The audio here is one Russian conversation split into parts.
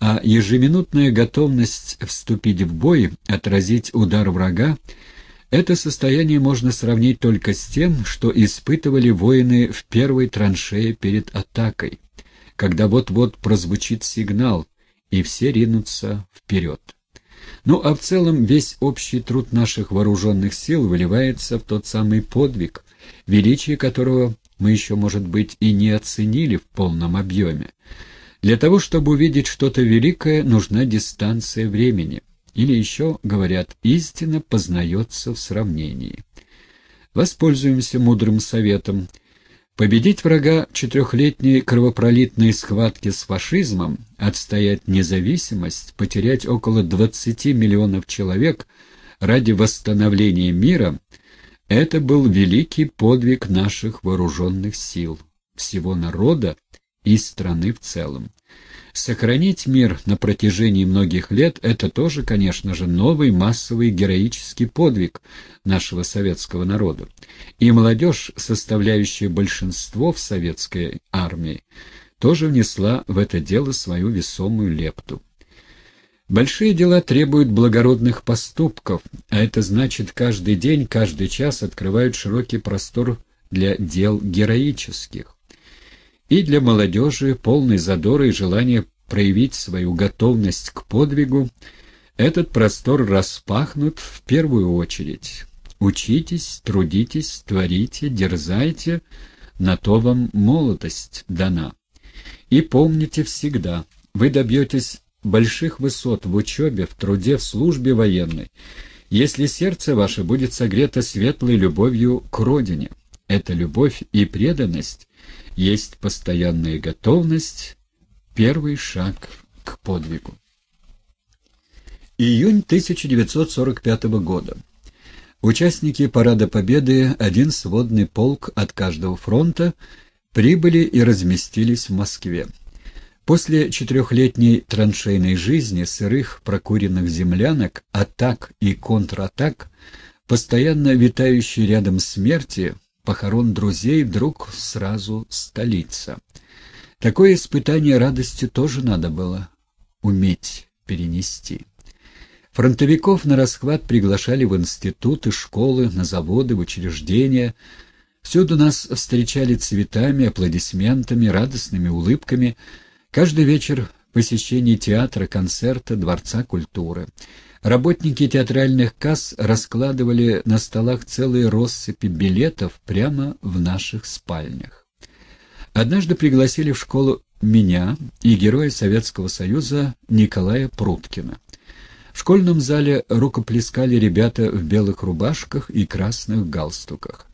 а ежеминутная готовность вступить в бой, отразить удар врага, это состояние можно сравнить только с тем, что испытывали воины в первой траншее перед атакой, когда вот-вот прозвучит сигнал, и все ринутся вперед. Ну а в целом весь общий труд наших вооруженных сил выливается в тот самый подвиг, величие которого мы еще, может быть, и не оценили в полном объеме. Для того, чтобы увидеть что-то великое, нужна дистанция времени. Или еще, говорят, истина познается в сравнении. Воспользуемся мудрым советом. Победить врага в четырехлетней кровопролитной схватке с фашизмом, отстоять независимость, потерять около 20 миллионов человек ради восстановления мира — это был великий подвиг наших вооруженных сил, всего народа и страны в целом. Сохранить мир на протяжении многих лет — это тоже, конечно же, новый массовый героический подвиг нашего советского народа. И молодежь, составляющая большинство в советской армии, тоже внесла в это дело свою весомую лепту. Большие дела требуют благородных поступков, а это значит, каждый день, каждый час открывают широкий простор для дел героических и для молодежи, полной задора и желания проявить свою готовность к подвигу, этот простор распахнут в первую очередь. Учитесь, трудитесь, творите, дерзайте, на то вам молодость дана. И помните всегда, вы добьетесь больших высот в учебе, в труде, в службе военной, если сердце ваше будет согрето светлой любовью к родине. Эта любовь и преданность есть постоянная готовность, первый шаг к подвигу. Июнь 1945 года. Участники Парада Победы, один сводный полк от каждого фронта, прибыли и разместились в Москве. После четырехлетней траншейной жизни, сырых прокуренных землянок, атак и контратак, постоянно витающей рядом смерти, похорон друзей вдруг сразу столица. Такое испытание радости тоже надо было уметь перенести. Фронтовиков на расхват приглашали в институты, школы, на заводы, в учреждения. Всюду нас встречали цветами, аплодисментами, радостными улыбками. Каждый вечер посещение театра, концерта, дворца культуры. Работники театральных касс раскладывали на столах целые россыпи билетов прямо в наших спальнях. Однажды пригласили в школу меня и героя Советского Союза Николая Пруткина. В школьном зале рукоплескали ребята в белых рубашках и красных галстуках.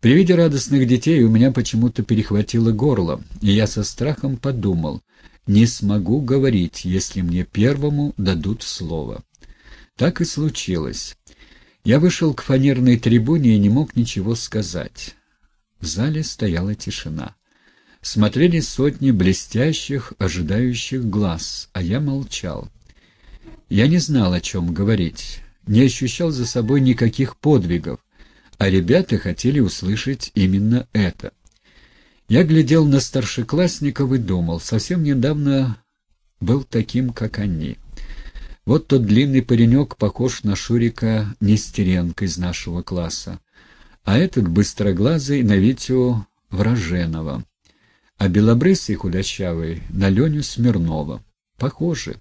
При виде радостных детей у меня почему-то перехватило горло, и я со страхом подумал, не смогу говорить, если мне первому дадут слово. Так и случилось. Я вышел к фанерной трибуне и не мог ничего сказать. В зале стояла тишина. Смотрели сотни блестящих, ожидающих глаз, а я молчал. Я не знал, о чем говорить, не ощущал за собой никаких подвигов, а ребята хотели услышать именно это. Я глядел на старшеклассников и думал, совсем недавно был таким, как они. Вот тот длинный паренек похож на Шурика Нестеренко из нашего класса, а этот быстроглазый на Витю Враженова, а белобрысый худощавый на Леню Смирнова. Похожи.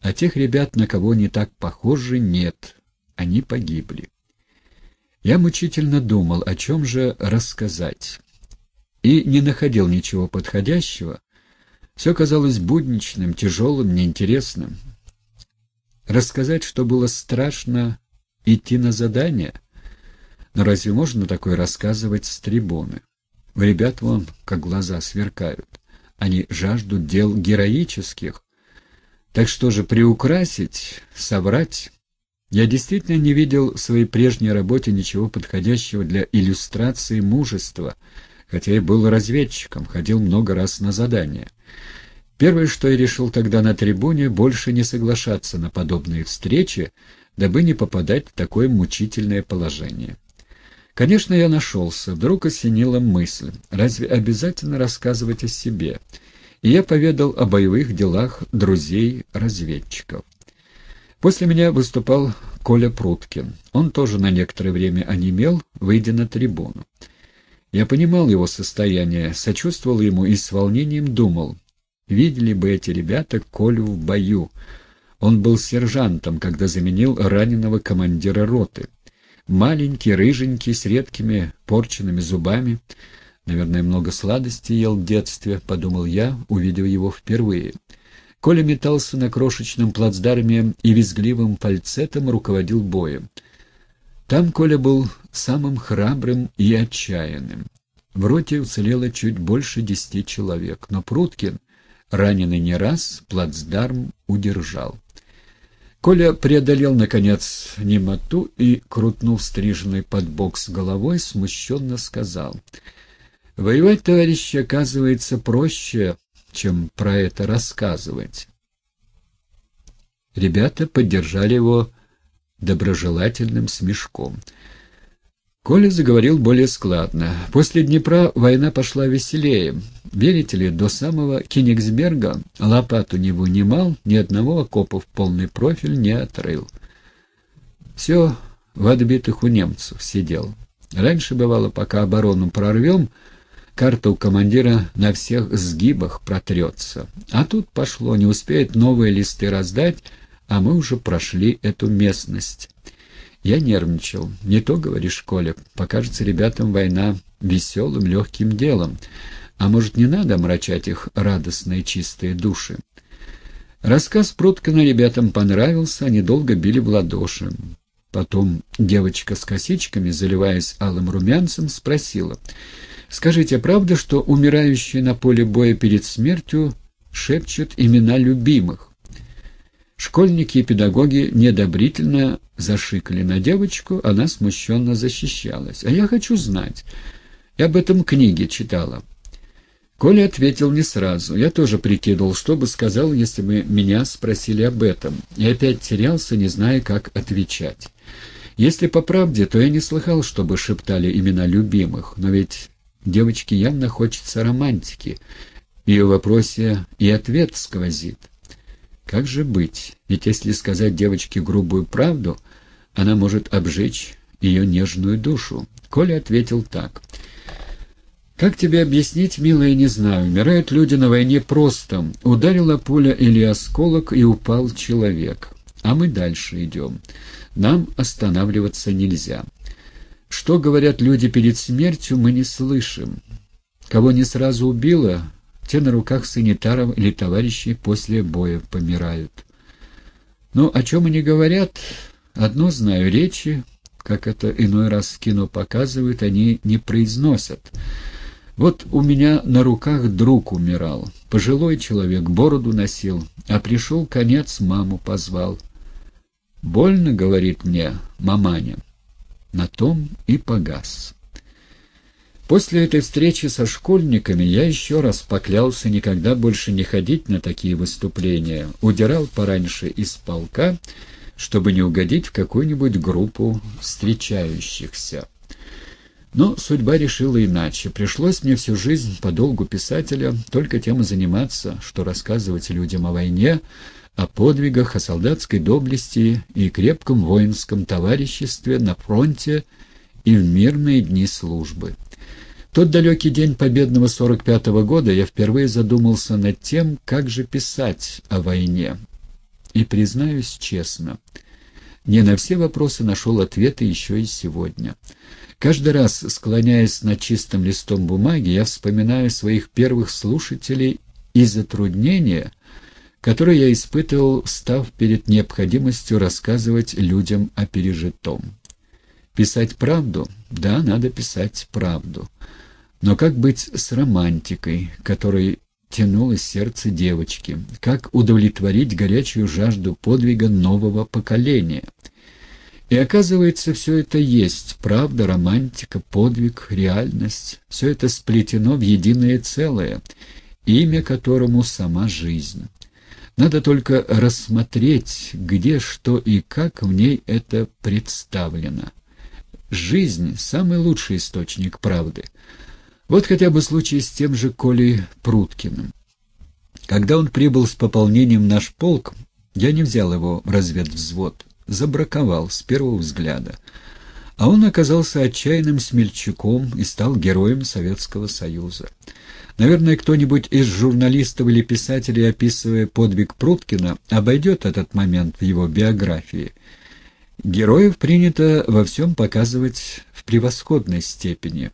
А тех ребят, на кого не так похожи, нет. Они погибли. Я мучительно думал, о чем же рассказать. И не находил ничего подходящего. Все казалось будничным, тяжелым, неинтересным. Рассказать, что было страшно идти на задание? Но разве можно такое рассказывать с трибуны? У ребят вон, как глаза сверкают. Они жаждут дел героических. Так что же, приукрасить, соврать? Я действительно не видел в своей прежней работе ничего подходящего для иллюстрации мужества, хотя и был разведчиком, ходил много раз на задания. Первое, что я решил тогда на трибуне, больше не соглашаться на подобные встречи, дабы не попадать в такое мучительное положение. Конечно, я нашелся. Вдруг осенила мысль. Разве обязательно рассказывать о себе? и я поведал о боевых делах друзей-разведчиков. После меня выступал Коля Пруткин. Он тоже на некоторое время онемел, выйдя на трибуну. Я понимал его состояние, сочувствовал ему и с волнением думал, видели бы эти ребята Колю в бою. Он был сержантом, когда заменил раненого командира роты. Маленький, рыженький, с редкими порченными зубами. Наверное, много сладостей ел в детстве, — подумал я, увидев его впервые. Коля метался на крошечном плацдарме и визгливым фальцетом руководил боем. Там Коля был самым храбрым и отчаянным. В роте уцелело чуть больше десяти человек, но Пруткин, раненый не раз, плацдарм удержал. Коля преодолел, наконец, немоту и, крутнув стриженный под бок с головой, смущенно сказал. «Воевать, товарищи, оказывается проще, чем про это рассказывать». Ребята поддержали его доброжелательным смешком. Коля заговорил более складно. После Днепра война пошла веселее. Верите ли, до самого Кенигсберга лопату не вынимал, ни одного окопа в полный профиль не отрыл. Все в отбитых у немцев сидел. Раньше бывало, пока оборону прорвем, карта у командира на всех сгибах протрется. А тут пошло, не успеет новые листы раздать, а мы уже прошли эту местность. Я нервничал. Не то, говоришь, Коля, покажется ребятам война веселым, легким делом. А может, не надо омрачать их радостные чистые души? Рассказ Пруткина ребятам понравился, они долго били в ладоши. Потом девочка с косичками, заливаясь алым румянцем, спросила, «Скажите, правда, что умирающие на поле боя перед смертью шепчут имена любимых?» Школьники и педагоги недобрительно зашикали на девочку, она смущенно защищалась. «А я хочу знать. Я об этом книге читала». Коля ответил не сразу. Я тоже прикидывал, что бы сказал, если бы меня спросили об этом. И опять терялся, не зная, как отвечать. Если по правде, то я не слыхал, чтобы шептали имена любимых. Но ведь девочке явно хочется романтики. В ее вопросе и ответ сквозит. Как же быть? Ведь если сказать девочке грубую правду, она может обжечь ее нежную душу. Коля ответил так. «Как тебе объяснить, милая, не знаю. Умирают люди на войне просто. Ударила пуля или осколок, и упал человек. А мы дальше идем. Нам останавливаться нельзя. Что говорят люди перед смертью, мы не слышим. Кого не сразу убило, те на руках санитаров или товарищей после боя помирают. Ну, о чем они говорят? Одно знаю, речи, как это иной раз в кино показывают, они не произносят. Вот у меня на руках друг умирал. Пожилой человек, бороду носил, а пришел конец, маму позвал. «Больно, — говорит мне, маманя». На том и погас. После этой встречи со школьниками я еще раз поклялся никогда больше не ходить на такие выступления, удирал пораньше из полка, чтобы не угодить в какую-нибудь группу встречающихся. Но судьба решила иначе. Пришлось мне всю жизнь по долгу писателя только тем и заниматься, что рассказывать людям о войне, о подвигах, о солдатской доблести и крепком воинском товариществе на фронте и в мирные дни службы тот далекий день победного 45-го года я впервые задумался над тем, как же писать о войне. И признаюсь честно, не на все вопросы нашел ответы еще и сегодня. Каждый раз, склоняясь над чистым листом бумаги, я вспоминаю своих первых слушателей и затруднения, которые я испытывал, став перед необходимостью рассказывать людям о пережитом. Писать правду? Да, надо писать правду. Но как быть с романтикой, которой тянулось сердце девочки? Как удовлетворить горячую жажду подвига нового поколения? И оказывается, все это есть, правда, романтика, подвиг, реальность. Все это сплетено в единое целое, имя которому сама жизнь. Надо только рассмотреть, где, что и как в ней это представлено. Жизнь — самый лучший источник правды — вот хотя бы случай с тем же Колей Пруткиным. Когда он прибыл с пополнением наш полк, я не взял его в разведвзвод, забраковал с первого взгляда. А он оказался отчаянным смельчаком и стал героем Советского Союза. Наверное, кто-нибудь из журналистов или писателей, описывая подвиг Пруткина, обойдет этот момент в его биографии. Героев принято во всем показывать в превосходной степени.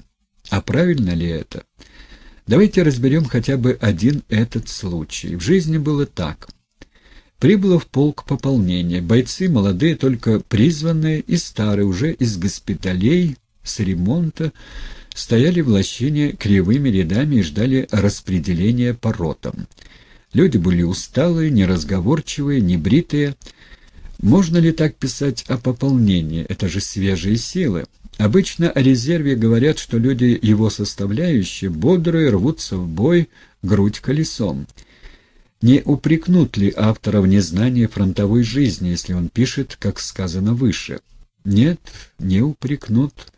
А правильно ли это? Давайте разберем хотя бы один этот случай. В жизни было так. Прибыло в полк пополнение. Бойцы молодые, только призванные, и старые, уже из госпиталей, с ремонта, стояли в лощине кривыми рядами и ждали распределения по ротам. Люди были усталые, неразговорчивые, небритые. Можно ли так писать о пополнении? Это же свежие силы. Обычно о резерве говорят, что люди его составляющие бодрые, рвутся в бой, грудь колесом. Не упрекнут ли автора в незнании фронтовой жизни, если он пишет, как сказано выше? Нет, не упрекнут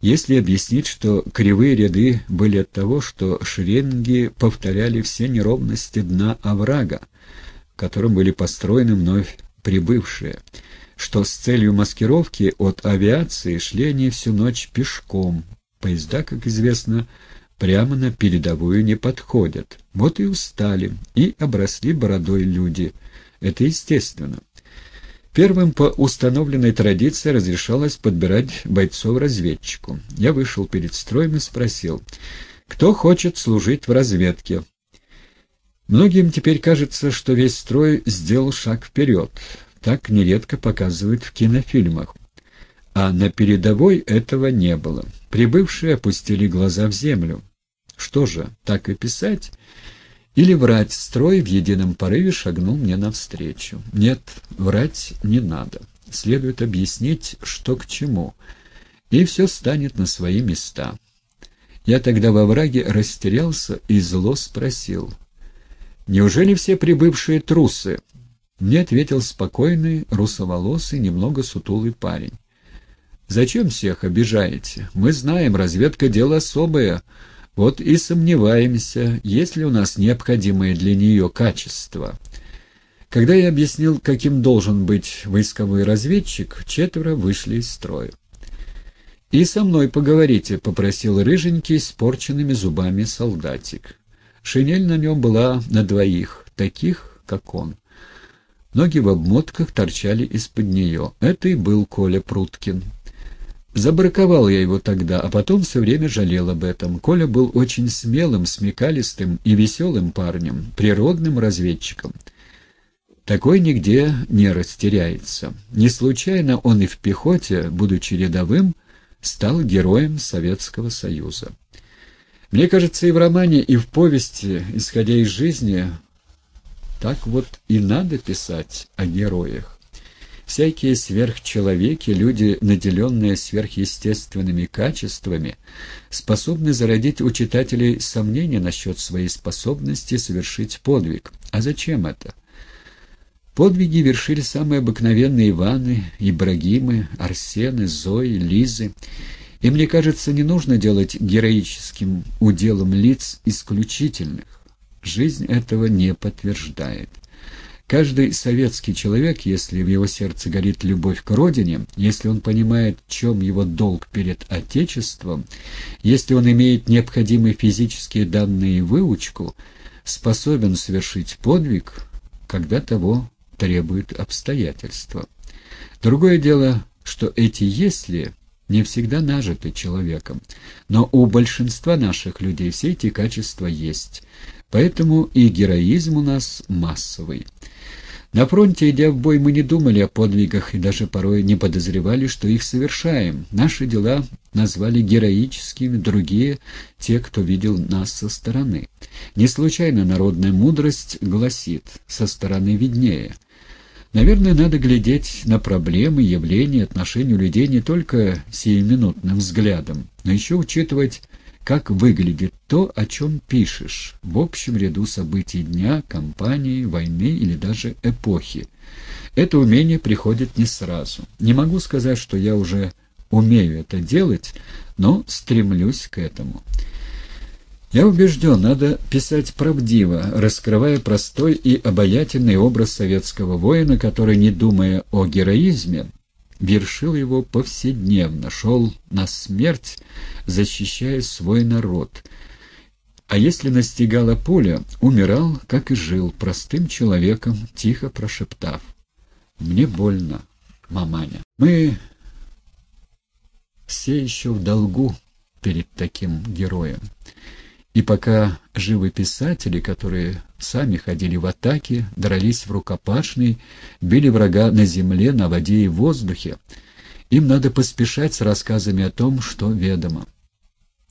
если объяснить, что кривые ряды были от того, что шеренги повторяли все неровности дна оврага, в котором были построены вновь прибывшие, что с целью маскировки от авиации шли они всю ночь пешком. Поезда, как известно, прямо на передовую не подходят. Вот и устали, и обросли бородой люди. Это естественно. Первым по установленной традиции разрешалось подбирать бойцов-разведчику. Я вышел перед строем и спросил, кто хочет служить в разведке. Многим теперь кажется, что весь строй сделал шаг вперед. Так нередко показывают в кинофильмах. А на передовой этого не было. Прибывшие опустили глаза в землю. Что же, так и писать? Или врать, строй в едином порыве шагнул мне навстречу. Нет, врать не надо. Следует объяснить, что к чему. И все станет на свои места. Я тогда во враге растерялся и зло спросил. «Неужели все прибывшие трусы?» Мне ответил спокойный, русоволосый, немного сутулый парень. «Зачем всех обижаете? Мы знаем, разведка — дело особое». Вот и сомневаемся, есть ли у нас необходимые для нее качества. Когда я объяснил, каким должен быть войсковой разведчик, четверо вышли из строя. «И со мной поговорите», — попросил рыженький с порченными зубами солдатик. Шинель на нем была на двоих, таких, как он. Ноги в обмотках торчали из-под нее. Это и был Коля Пруткин. Забраковал я его тогда, а потом все время жалел об этом. Коля был очень смелым, смекалистым и веселым парнем, природным разведчиком. Такой нигде не растеряется. Не случайно он и в пехоте, будучи рядовым, стал героем Советского Союза. Мне кажется, и в романе, и в повести, исходя из жизни, так вот и надо писать о героях. Всякие сверхчеловеки, люди, наделенные сверхъестественными качествами, способны зародить у читателей сомнения насчет своей способности совершить подвиг. А зачем это? Подвиги вершили самые обыкновенные Иваны, Ибрагимы, Арсены, Зои, Лизы. И мне кажется, не нужно делать героическим уделом лиц исключительных. Жизнь этого не подтверждает. Каждый советский человек, если в его сердце горит любовь к родине, если он понимает, в чем его долг перед Отечеством, если он имеет необходимые физические данные и выучку, способен совершить подвиг, когда того требуют обстоятельства. Другое дело, что эти «если» не всегда нажиты человеком, но у большинства наших людей все эти качества есть, поэтому и героизм у нас массовый. На фронте, идя в бой, мы не думали о подвигах и даже порой не подозревали, что их совершаем. Наши дела назвали героическими, другие — те, кто видел нас со стороны. Не случайно народная мудрость гласит «со стороны виднее». Наверное, надо глядеть на проблемы, явления, отношения людей не только сиюминутным взглядом, но еще учитывать как выглядит то, о чем пишешь, в общем ряду событий дня, кампании, войны или даже эпохи. Это умение приходит не сразу. Не могу сказать, что я уже умею это делать, но стремлюсь к этому. Я убежден, надо писать правдиво, раскрывая простой и обаятельный образ советского воина, который, не думая о героизме, вершил его повседневно, шел на смерть, защищая свой народ. А если настигала пуля, умирал, как и жил, простым человеком, тихо прошептав. «Мне больно, маманя». Мы все еще в долгу перед таким героем. И пока живы писатели, которые сами ходили в атаки, дрались в рукопашной, били врага на земле, на воде и в воздухе, им надо поспешать с рассказами о том, что ведомо.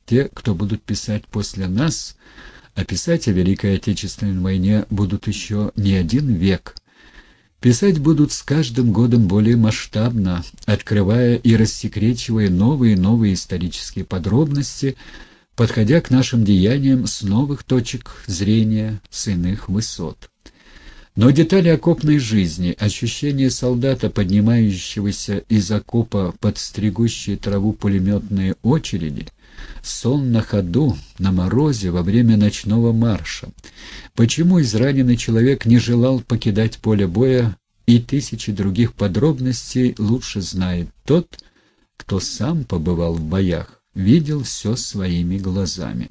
Те, кто будут писать после нас, а писать о Великой Отечественной войне будут еще не один век. Писать будут с каждым годом более масштабно, открывая и рассекречивая новые и новые исторические подробности – подходя к нашим деяниям с новых точек зрения, с иных высот. Но детали окопной жизни, ощущение солдата, поднимающегося из окопа под стригущие траву пулеметные очереди, сон на ходу, на морозе, во время ночного марша. Почему израненный человек не желал покидать поле боя и тысячи других подробностей лучше знает тот, кто сам побывал в боях видел все своими глазами.